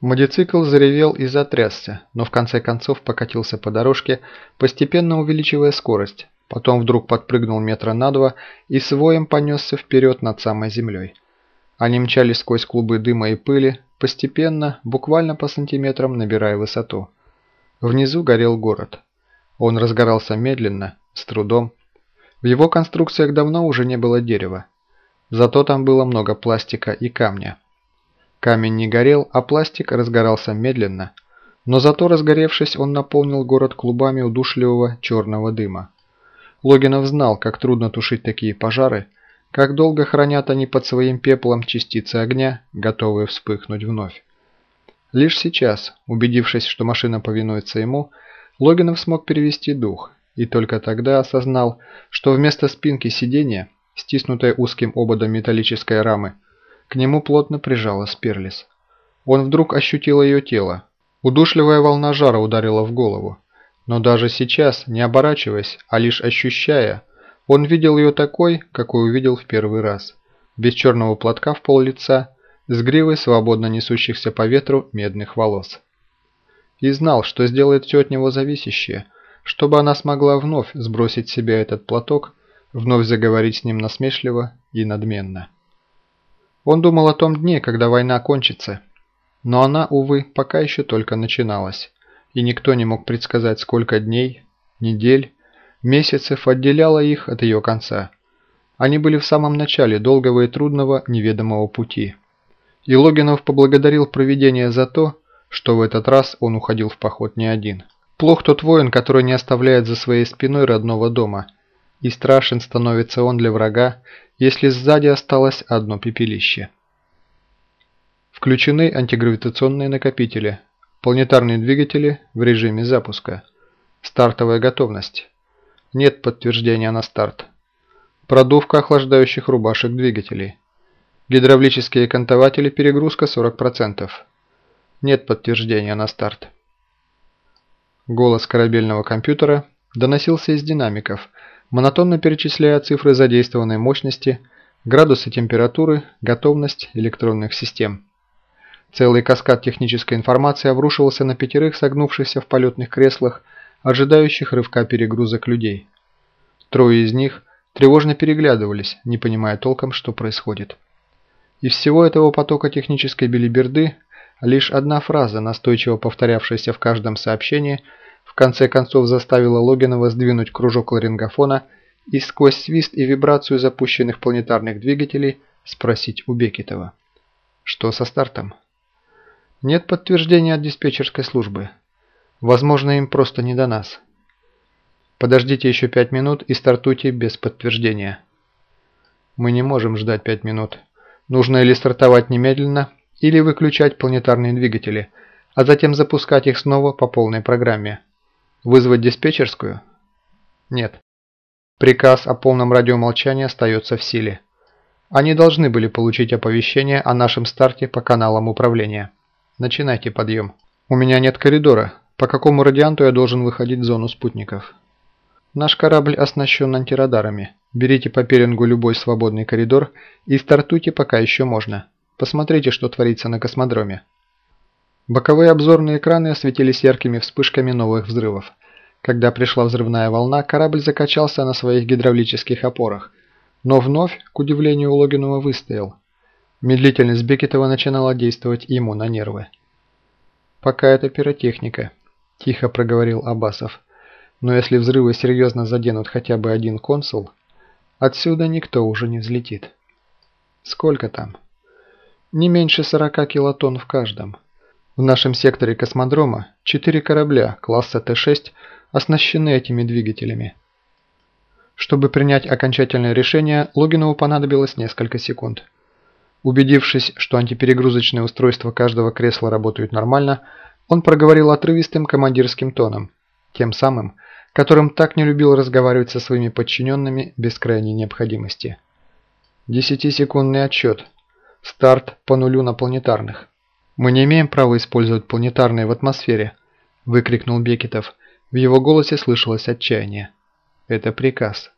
Мотоцикл заревел и затрясся, но в конце концов покатился по дорожке, постепенно увеличивая скорость. Потом вдруг подпрыгнул метра на два и своем понесся вперед над самой землей. Они мчались сквозь клубы дыма и пыли, постепенно, буквально по сантиметрам набирая высоту. Внизу горел город. Он разгорался медленно, с трудом. В его конструкциях давно уже не было дерева. Зато там было много пластика и камня. Камень не горел, а пластик разгорался медленно, но зато разгоревшись, он наполнил город клубами удушливого черного дыма. Логинов знал, как трудно тушить такие пожары, как долго хранят они под своим пеплом частицы огня, готовые вспыхнуть вновь. Лишь сейчас, убедившись, что машина повинуется ему, Логинов смог перевести дух и только тогда осознал, что вместо спинки сиденья, стиснутой узким ободом металлической рамы, к нему плотно прижала Сперлис. Он вдруг ощутил ее тело. Удушливая волна жара ударила в голову. Но даже сейчас, не оборачиваясь, а лишь ощущая, он видел ее такой, какой увидел в первый раз. Без черного платка в пол лица, с гривой свободно несущихся по ветру медных волос. И знал, что сделает все от него зависящее, чтобы она смогла вновь сбросить с себя этот платок, вновь заговорить с ним насмешливо и надменно. Он думал о том дне, когда война кончится. Но она, увы, пока еще только начиналась. И никто не мог предсказать, сколько дней, недель, месяцев отделяло их от ее конца. Они были в самом начале долгого и трудного неведомого пути. И Логинов поблагодарил провидение за то, что в этот раз он уходил в поход не один. Плох тот воин, который не оставляет за своей спиной родного дома, и страшен становится он для врага, если сзади осталось одно пепелище. Включены антигравитационные накопители, планетарные двигатели в режиме запуска. Стартовая готовность. Нет подтверждения на старт. Продувка охлаждающих рубашек двигателей. Гидравлические кантователи перегрузка 40%. Нет подтверждения на старт. Голос корабельного компьютера доносился из динамиков, монотонно перечисляя цифры задействованной мощности, градусы температуры, готовность электронных систем. Целый каскад технической информации обрушивался на пятерых согнувшихся в полетных креслах, ожидающих рывка перегрузок людей. Трое из них тревожно переглядывались, не понимая толком, что происходит. Из всего этого потока технической белиберды лишь одна фраза, настойчиво повторявшаяся в каждом сообщении – конце концов заставила Логинова сдвинуть кружок ларингофона и сквозь свист и вибрацию запущенных планетарных двигателей спросить у Бекетова. Что со стартом? Нет подтверждения от диспетчерской службы. Возможно, им просто не до нас. Подождите еще пять минут и стартуйте без подтверждения. Мы не можем ждать пять минут. Нужно или стартовать немедленно, или выключать планетарные двигатели, а затем запускать их снова по полной программе. Вызвать диспетчерскую? Нет. Приказ о полном радиомолчании остается в силе. Они должны были получить оповещение о нашем старте по каналам управления. Начинайте подъем. У меня нет коридора. По какому радианту я должен выходить в зону спутников? Наш корабль оснащен антирадарами. Берите по пеленгу любой свободный коридор и стартуйте пока еще можно. Посмотрите, что творится на космодроме. Боковые обзорные экраны осветились яркими вспышками новых взрывов. Когда пришла взрывная волна, корабль закачался на своих гидравлических опорах, но вновь, к удивлению Логинова, выстоял. Медлительность Бекетова начинала действовать ему на нервы. «Пока это пиротехника», – тихо проговорил Абасов. «Но если взрывы серьезно заденут хотя бы один консул, отсюда никто уже не взлетит». «Сколько там?» «Не меньше 40 килотонн в каждом». В нашем секторе космодрома четыре корабля класса Т-6 оснащены этими двигателями. Чтобы принять окончательное решение, Логинову понадобилось несколько секунд. Убедившись, что антиперегрузочные устройства каждого кресла работают нормально, он проговорил отрывистым командирским тоном, тем самым, которым так не любил разговаривать со своими подчиненными без крайней необходимости. Десятисекундный отчет. Старт по нулю на планетарных. «Мы не имеем права использовать планетарные в атмосфере», – выкрикнул Бекетов. В его голосе слышалось отчаяние. «Это приказ».